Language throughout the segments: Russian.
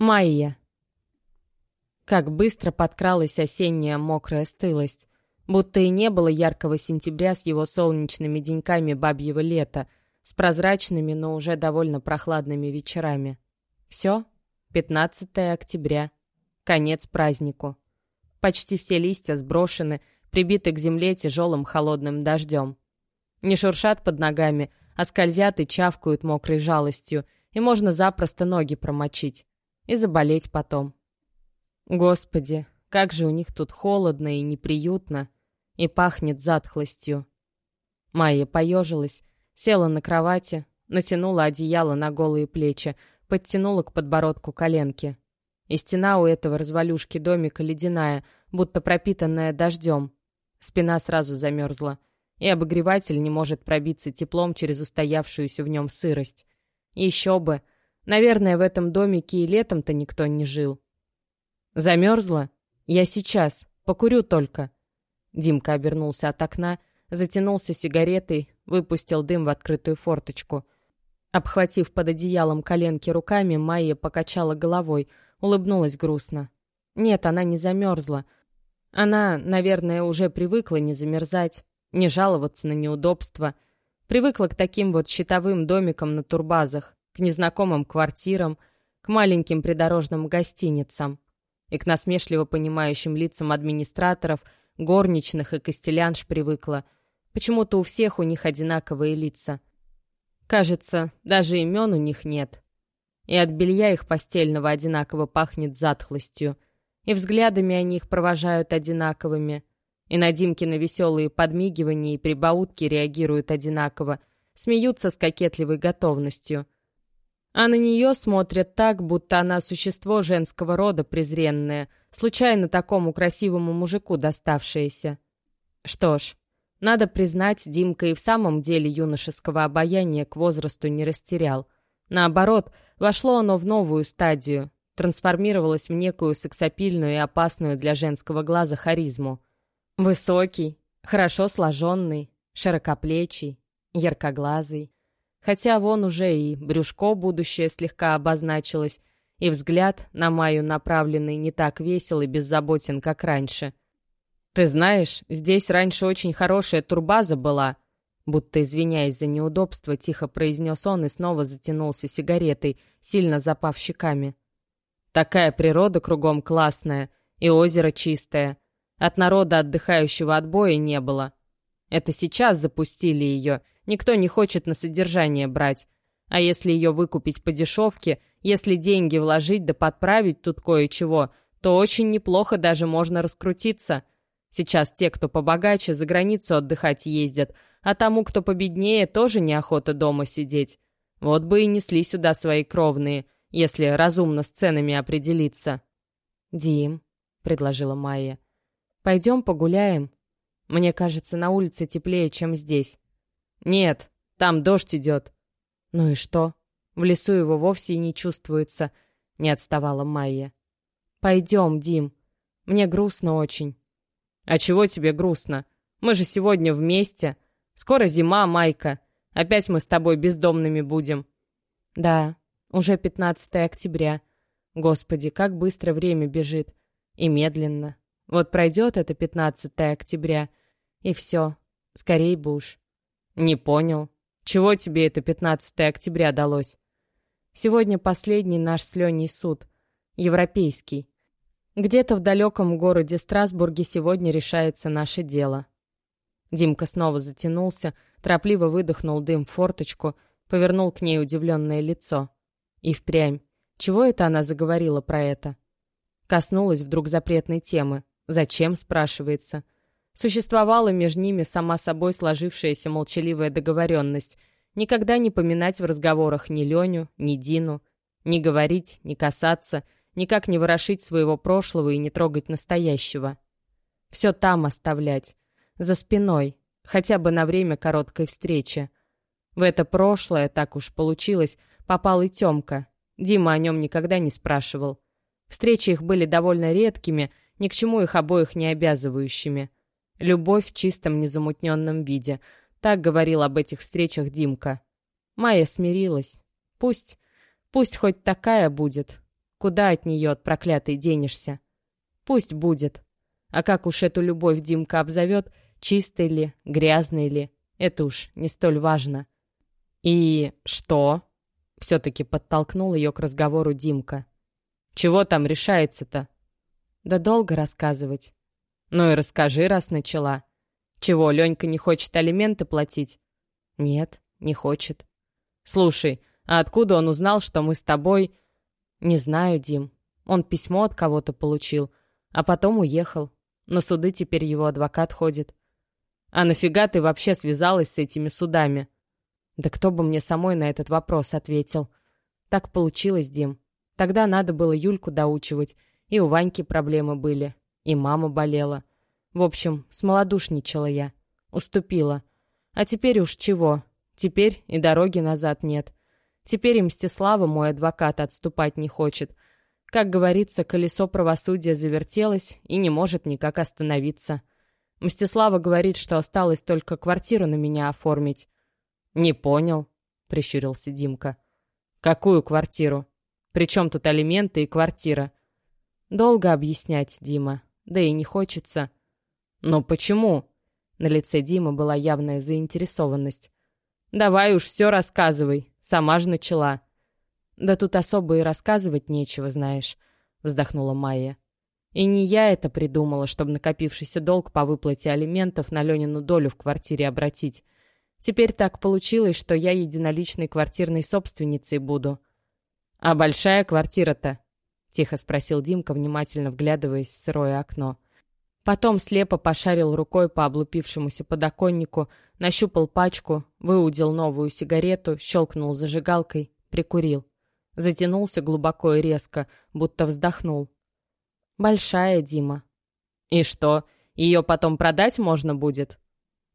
Майя. Как быстро подкралась осенняя мокрая стылость. Будто и не было яркого сентября с его солнечными деньками бабьего лета, с прозрачными, но уже довольно прохладными вечерами. Все, 15 октября. Конец празднику. Почти все листья сброшены, прибиты к земле тяжелым холодным дождем. Не шуршат под ногами, а скользят и чавкают мокрой жалостью, и можно запросто ноги промочить и заболеть потом. Господи, как же у них тут холодно и неприютно, и пахнет затхлостью. Майя поежилась, села на кровати, натянула одеяло на голые плечи, подтянула к подбородку коленки. И стена у этого развалюшки домика ледяная, будто пропитанная дождем. Спина сразу замерзла, и обогреватель не может пробиться теплом через устоявшуюся в нем сырость. Еще бы, Наверное, в этом домике и летом-то никто не жил. Замерзла? Я сейчас. Покурю только. Димка обернулся от окна, затянулся сигаретой, выпустил дым в открытую форточку. Обхватив под одеялом коленки руками, Майя покачала головой, улыбнулась грустно. Нет, она не замерзла. Она, наверное, уже привыкла не замерзать, не жаловаться на неудобства. Привыкла к таким вот щитовым домикам на турбазах, к незнакомым квартирам, к маленьким придорожным гостиницам и к насмешливо понимающим лицам администраторов, горничных и костелянш привыкла. Почему-то у всех у них одинаковые лица. Кажется, даже имен у них нет. И от белья их постельного одинаково пахнет затхлостью, и взглядами они их провожают одинаковыми, и на Димкины веселые подмигивания и прибаутки реагируют одинаково, смеются с кокетливой готовностью — а на нее смотрят так, будто она существо женского рода презренное, случайно такому красивому мужику доставшееся. Что ж, надо признать, Димка и в самом деле юношеского обаяния к возрасту не растерял. Наоборот, вошло оно в новую стадию, трансформировалось в некую сексапильную и опасную для женского глаза харизму. Высокий, хорошо сложенный, широкоплечий, яркоглазый. Хотя вон уже и брюшко будущее слегка обозначилось, и взгляд на Маю направленный не так весел и беззаботен, как раньше. «Ты знаешь, здесь раньше очень хорошая турбаза была», будто извиняясь за неудобство, тихо произнес он и снова затянулся сигаретой, сильно запав щеками. «Такая природа кругом классная, и озеро чистое. От народа, отдыхающего от боя, не было. Это сейчас запустили ее, Никто не хочет на содержание брать. А если ее выкупить по дешевке, если деньги вложить да подправить тут кое-чего, то очень неплохо даже можно раскрутиться. Сейчас те, кто побогаче, за границу отдыхать ездят, а тому, кто победнее, тоже неохота дома сидеть. Вот бы и несли сюда свои кровные, если разумно с ценами определиться. «Дим», — предложила Майя, — «пойдем погуляем. Мне кажется, на улице теплее, чем здесь». «Нет, там дождь идет». «Ну и что? В лесу его вовсе и не чувствуется», — не отставала Майя. «Пойдем, Дим. Мне грустно очень». «А чего тебе грустно? Мы же сегодня вместе. Скоро зима, Майка. Опять мы с тобой бездомными будем». «Да, уже 15 октября. Господи, как быстро время бежит. И медленно. Вот пройдет это 15 октября, и все. Скорей бы уж». «Не понял. Чего тебе это 15 октября далось?» «Сегодня последний наш с Леней суд. Европейский. Где-то в далеком городе Страсбурге сегодня решается наше дело». Димка снова затянулся, торопливо выдохнул дым в форточку, повернул к ней удивленное лицо. И впрямь. Чего это она заговорила про это? Коснулась вдруг запретной темы. «Зачем?» — спрашивается. Существовала между ними сама собой сложившаяся молчаливая договоренность никогда не поминать в разговорах ни Леню, ни Дину, не говорить, не касаться, никак не ворошить своего прошлого и не трогать настоящего. Все там оставлять, за спиной, хотя бы на время короткой встречи. В это прошлое, так уж получилось, попал и Тёмка. Дима о нем никогда не спрашивал. Встречи их были довольно редкими, ни к чему их обоих не обязывающими. Любовь в чистом незамутненном виде. Так говорил об этих встречах Димка. Майя смирилась. Пусть, пусть хоть такая будет. Куда от нее, от проклятой, денешься? Пусть будет. А как уж эту любовь Димка обзовет, чистой ли, грязной ли, это уж не столь важно. «И что?» — все-таки подтолкнул ее к разговору Димка. «Чего там решается-то?» «Да долго рассказывать». «Ну и расскажи, раз начала. Чего, Ленька не хочет алименты платить?» «Нет, не хочет». «Слушай, а откуда он узнал, что мы с тобой...» «Не знаю, Дим. Он письмо от кого-то получил, а потом уехал. На суды теперь его адвокат ходит». «А нафига ты вообще связалась с этими судами?» «Да кто бы мне самой на этот вопрос ответил?» «Так получилось, Дим. Тогда надо было Юльку доучивать, и у Ваньки проблемы были, и мама болела. В общем, смолодушничала я. Уступила. А теперь уж чего? Теперь и дороги назад нет. Теперь и Мстислава, мой адвокат, отступать не хочет. Как говорится, колесо правосудия завертелось и не может никак остановиться. Мстислава говорит, что осталось только квартиру на меня оформить. «Не понял», — прищурился Димка. «Какую квартиру? Причем тут алименты и квартира?» «Долго объяснять, Дима. Да и не хочется». «Но почему?» На лице Димы была явная заинтересованность. «Давай уж все рассказывай. Сама же начала». «Да тут особо и рассказывать нечего, знаешь», — вздохнула Майя. «И не я это придумала, чтобы накопившийся долг по выплате алиментов на Ленину долю в квартире обратить. Теперь так получилось, что я единоличной квартирной собственницей буду». «А большая квартира-то?» — тихо спросил Димка, внимательно вглядываясь в сырое окно. Потом слепо пошарил рукой по облупившемуся подоконнику, нащупал пачку, выудил новую сигарету, щелкнул зажигалкой, прикурил. Затянулся глубоко и резко, будто вздохнул. «Большая, Дима». «И что, ее потом продать можно будет?»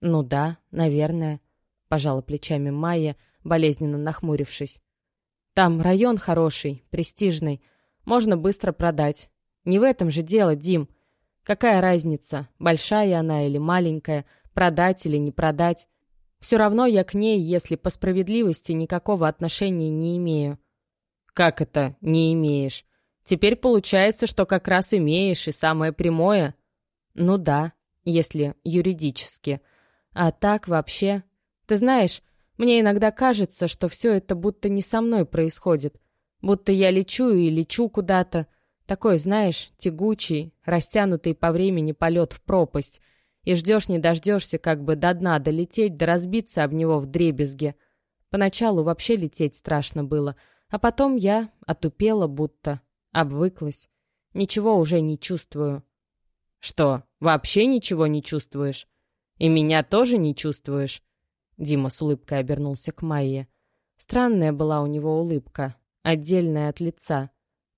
«Ну да, наверное», — пожала плечами Майя, болезненно нахмурившись. «Там район хороший, престижный, можно быстро продать. Не в этом же дело, Дим». Какая разница, большая она или маленькая, продать или не продать? Все равно я к ней, если по справедливости, никакого отношения не имею. Как это «не имеешь»? Теперь получается, что как раз имеешь, и самое прямое. Ну да, если юридически. А так вообще... Ты знаешь, мне иногда кажется, что все это будто не со мной происходит. Будто я лечу и лечу куда-то, такой, знаешь, тягучий, растянутый по времени полет в пропасть. И ждешь не дождешься, как бы до дна долететь, да разбиться об него в дребезге. Поначалу вообще лететь страшно было, а потом я отупела будто, обвыклась. Ничего уже не чувствую. Что, вообще ничего не чувствуешь? И меня тоже не чувствуешь? Дима с улыбкой обернулся к Майе. Странная была у него улыбка, отдельная от лица.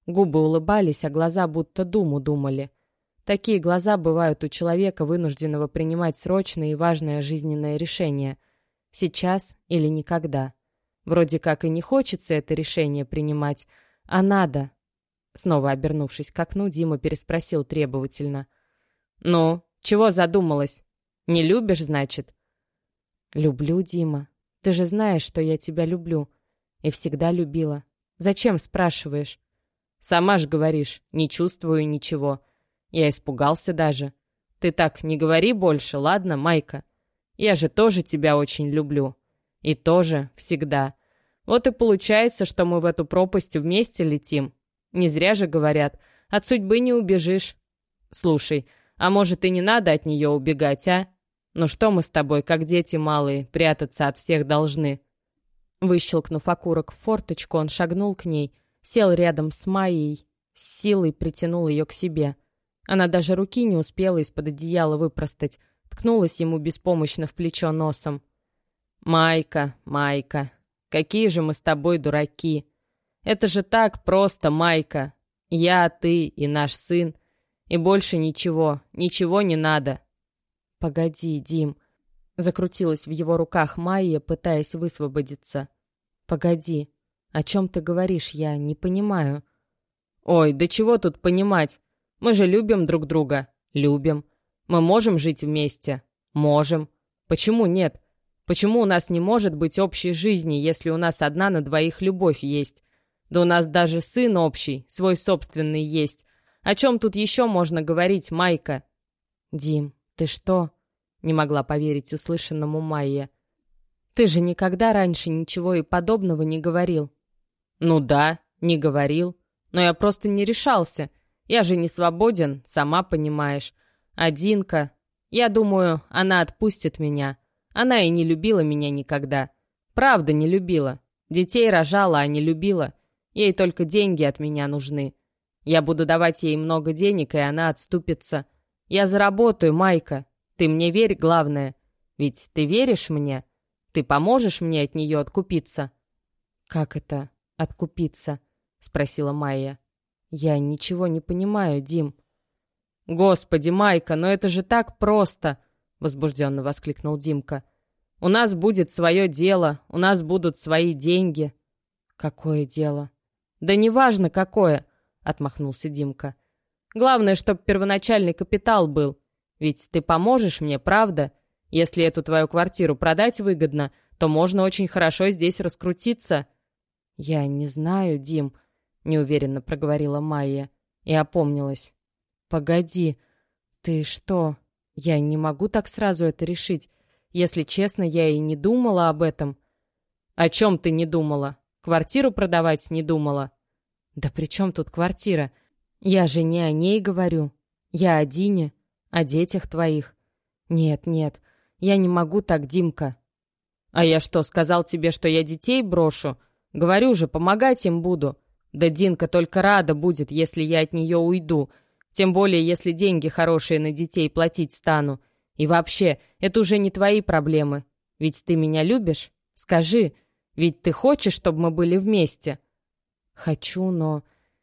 Губы улыбались, а глаза будто думу думали. Такие глаза бывают у человека, вынужденного принимать срочное и важное жизненное решение. Сейчас или никогда. Вроде как и не хочется это решение принимать, а надо. Снова обернувшись к окну, Дима переспросил требовательно. «Ну, чего задумалась? Не любишь, значит?» «Люблю, Дима. Ты же знаешь, что я тебя люблю. И всегда любила. Зачем спрашиваешь?» Сама ж говоришь, не чувствую ничего. Я испугался даже. Ты так не говори больше, ладно, Майка? Я же тоже тебя очень люблю. И тоже всегда. Вот и получается, что мы в эту пропасть вместе летим. Не зря же говорят, от судьбы не убежишь. Слушай, а может и не надо от нее убегать, а? Ну что мы с тобой, как дети малые, прятаться от всех должны?» Выщелкнув окурок в форточку, он шагнул к ней, сел рядом с Майей, с силой притянул ее к себе. Она даже руки не успела из-под одеяла выпростать, ткнулась ему беспомощно в плечо носом. «Майка, Майка, какие же мы с тобой дураки! Это же так просто, Майка! Я, ты и наш сын, и больше ничего, ничего не надо!» «Погоди, Дим!» Закрутилась в его руках Майя, пытаясь высвободиться. «Погоди!» «О чем ты говоришь? Я не понимаю». «Ой, да чего тут понимать? Мы же любим друг друга. Любим. Мы можем жить вместе? Можем. Почему нет? Почему у нас не может быть общей жизни, если у нас одна на двоих любовь есть? Да у нас даже сын общий, свой собственный есть. О чем тут еще можно говорить, Майка?» «Дим, ты что?» — не могла поверить услышанному Майе. «Ты же никогда раньше ничего и подобного не говорил». «Ну да, не говорил. Но я просто не решался. Я же не свободен, сама понимаешь. Одинка. Я думаю, она отпустит меня. Она и не любила меня никогда. Правда, не любила. Детей рожала, а не любила. Ей только деньги от меня нужны. Я буду давать ей много денег, и она отступится. Я заработаю, Майка. Ты мне верь, главное. Ведь ты веришь мне? Ты поможешь мне от нее откупиться?» «Как это откупиться?» — спросила Майя. «Я ничего не понимаю, Дим». «Господи, Майка, но это же так просто!» — возбужденно воскликнул Димка. «У нас будет свое дело, у нас будут свои деньги». «Какое дело?» «Да неважно, какое!» — отмахнулся Димка. «Главное, чтоб первоначальный капитал был. Ведь ты поможешь мне, правда? Если эту твою квартиру продать выгодно, то можно очень хорошо здесь раскрутиться». «Я не знаю, Дим», — неуверенно проговорила Майя и опомнилась. «Погоди, ты что? Я не могу так сразу это решить. Если честно, я и не думала об этом». «О чем ты не думала? Квартиру продавать не думала?» «Да при чем тут квартира? Я же не о ней говорю. Я о Дине, о детях твоих. Нет, нет, я не могу так, Димка». «А я что, сказал тебе, что я детей брошу? Говорю же, помогать им буду. Да Динка только рада будет, если я от нее уйду. Тем более, если деньги хорошие на детей платить стану. И вообще, это уже не твои проблемы. Ведь ты меня любишь? Скажи. Ведь ты хочешь, чтобы мы были вместе?» «Хочу, но...»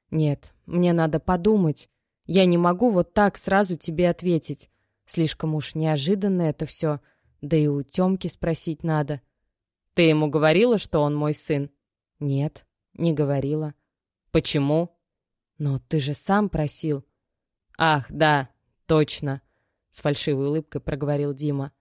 «Нет, мне надо подумать. Я не могу вот так сразу тебе ответить. Слишком уж неожиданно это все. Да и у Тёмки спросить надо». «Ты ему говорила, что он мой сын?» «Нет, не говорила». «Почему?» «Но ты же сам просил». «Ах, да, точно», — с фальшивой улыбкой проговорил Дима.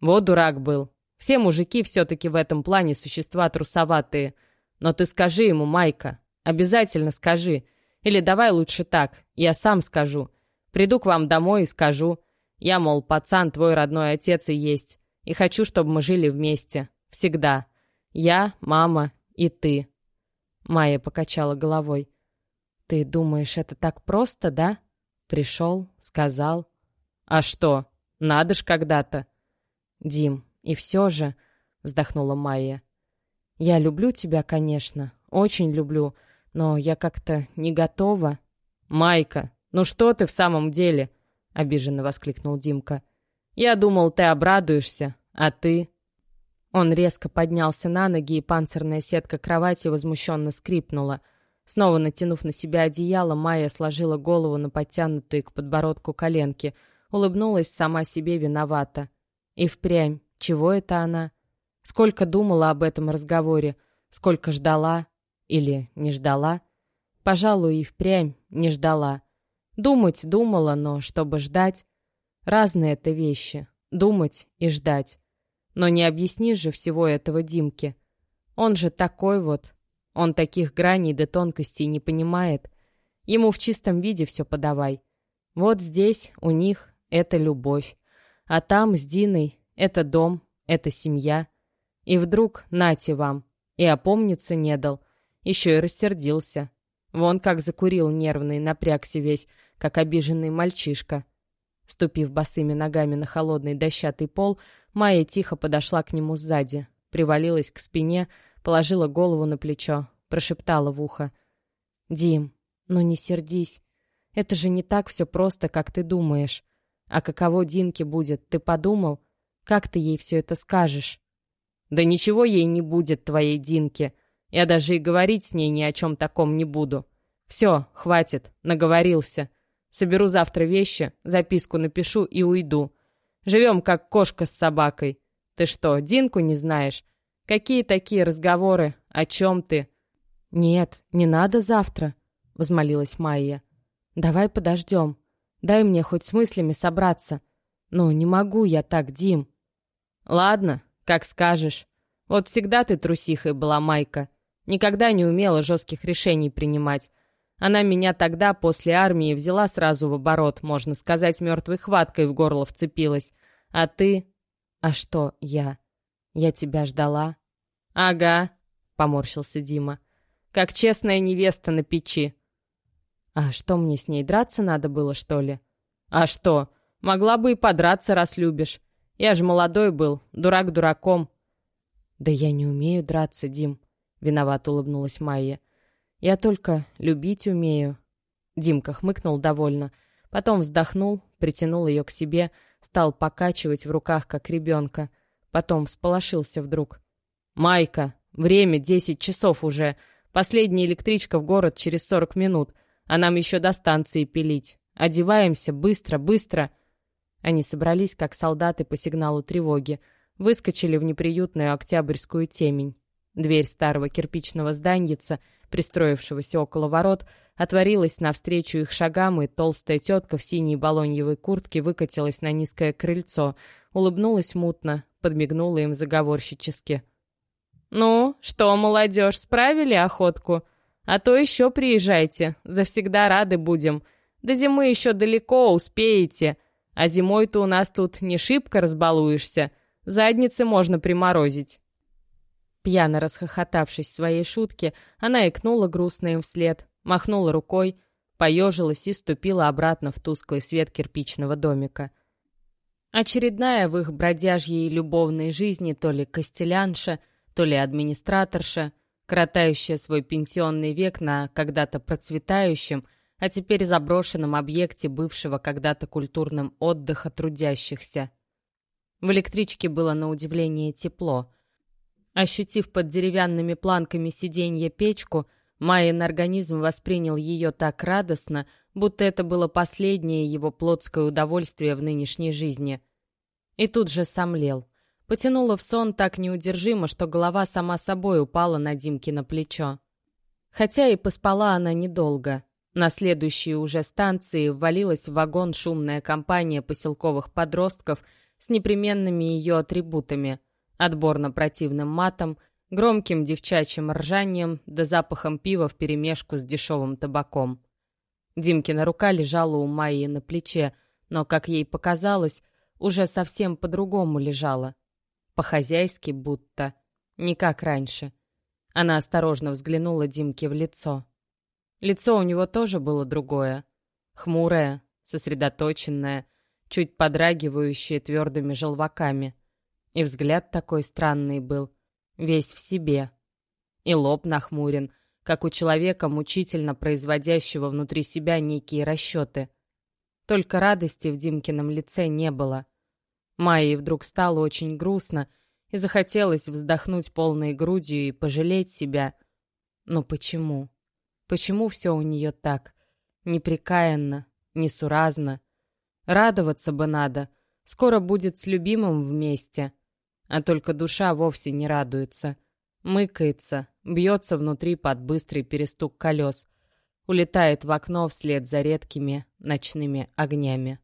«Вот дурак был. Все мужики все-таки в этом плане существа трусоватые. Но ты скажи ему, Майка, обязательно скажи. Или давай лучше так, я сам скажу. Приду к вам домой и скажу. Я, мол, пацан, твой родной отец и есть. И хочу, чтобы мы жили вместе. Всегда. Я, мама и ты». Майя покачала головой. «Ты думаешь, это так просто, да?» Пришел, сказал. «А что? Надо ж когда-то!» «Дим, и все же...» — вздохнула Майя. «Я люблю тебя, конечно, очень люблю, но я как-то не готова». «Майка, ну что ты в самом деле?» — обиженно воскликнул Димка. «Я думал, ты обрадуешься, а ты...» Он резко поднялся на ноги, и панцирная сетка кровати возмущенно скрипнула — Снова натянув на себя одеяло, Майя сложила голову на подтянутые к подбородку коленки, улыбнулась сама себе виновата. И впрямь, чего это она? Сколько думала об этом разговоре, сколько ждала или не ждала? Пожалуй, и впрямь не ждала. Думать думала, но чтобы ждать... Разные это вещи — думать и ждать. Но не объяснишь же всего этого Димке. Он же такой вот, он таких граней да тонкостей не понимает. Ему в чистом виде все подавай. Вот здесь у них это любовь. А там с Диной это дом, это семья. И вдруг нате вам. И опомниться не дал. Еще и рассердился. Вон как закурил нервный, напрягся весь, как обиженный мальчишка. Ступив босыми ногами на холодный дощатый пол, Майя тихо подошла к нему сзади, привалилась к спине, положила голову на плечо, прошептала в ухо. «Дим, ну не сердись. Это же не так все просто, как ты думаешь. А каково Динке будет, ты подумал? Как ты ей все это скажешь?» «Да ничего ей не будет, твоей Динке. Я даже и говорить с ней ни о чем таком не буду. Все, хватит, наговорился. Соберу завтра вещи, записку напишу и уйду. Живем как кошка с собакой. Ты что, Динку не знаешь? Какие такие разговоры? О чем ты? «Нет, не надо завтра», — возмолилась Майя. «Давай подождем. Дай мне хоть с мыслями собраться. Но не могу я так, Дим». «Ладно, как скажешь. Вот всегда ты трусихой была, Майка. Никогда не умела жестких решений принимать. Она меня тогда, после армии, взяла сразу в оборот, можно сказать, мертвой хваткой в горло вцепилась. А ты... А что я? Я тебя ждала. Ага, поморщился Дима. Как честная невеста на печи. А что, мне с ней драться надо было, что ли? А что? Могла бы и подраться, раз любишь. Я же молодой был, дурак дураком. Да я не умею драться, Дим, виновато улыбнулась Майя. Я только любить умею. Димка хмыкнул довольно, потом вздохнул, притянул ее к себе, стал покачивать в руках, как ребенка. Потом всполошился вдруг. «Майка, время десять часов уже. Последняя электричка в город через сорок минут, а нам еще до станции пилить. Одеваемся, быстро, быстро!» Они собрались, как солдаты по сигналу тревоги, выскочили в неприютную октябрьскую темень. Дверь старого кирпичного зданьица — пристроившегося около ворот, отворилась навстречу их шагам, и толстая тетка в синей балоньевой куртке выкатилась на низкое крыльцо, улыбнулась мутно, подмигнула им заговорщически. «Ну, что, молодежь, справили охотку? А то еще приезжайте, завсегда рады будем. До зимы еще далеко, успеете. А зимой-то у нас тут не шибко разбалуешься, задницы можно приморозить». Пьяно расхохотавшись своей шутке, она икнула грустно им вслед, махнула рукой, поежилась и ступила обратно в тусклый свет кирпичного домика. Очередная в их бродяжьей любовной жизни то ли костелянша, то ли администраторша, кротающая свой пенсионный век на когда-то процветающем, а теперь заброшенном объекте бывшего когда-то культурным отдыха трудящихся. В электричке было на удивление тепло — Ощутив под деревянными планками сиденья печку, Майин организм воспринял ее так радостно, будто это было последнее его плотское удовольствие в нынешней жизни. И тут же сомлел. Потянуло в сон так неудержимо, что голова сама собой упала на Димки на плечо. Хотя и поспала она недолго. На следующей уже станции ввалилась в вагон шумная компания поселковых подростков с непременными ее атрибутами — отборно противным матом, громким девчачьим ржанием да запахом пива вперемешку с дешевым табаком. Димкина рука лежала у Майи на плече, но, как ей показалось, уже совсем по-другому лежала. По-хозяйски будто, не как раньше. Она осторожно взглянула Димке в лицо. Лицо у него тоже было другое. Хмурое, сосредоточенное, чуть подрагивающее твердыми желваками — и взгляд такой странный был, весь в себе. И лоб нахмурен, как у человека, мучительно производящего внутри себя некие расчеты. Только радости в Димкином лице не было. Майе вдруг стало очень грустно, и захотелось вздохнуть полной грудью и пожалеть себя. Но почему? Почему все у нее так? Неприкаянно, несуразно. Радоваться бы надо. Скоро будет с любимым вместе. А только душа вовсе не радуется. Мыкается, бьется внутри под быстрый перестук колес. Улетает в окно вслед за редкими ночными огнями.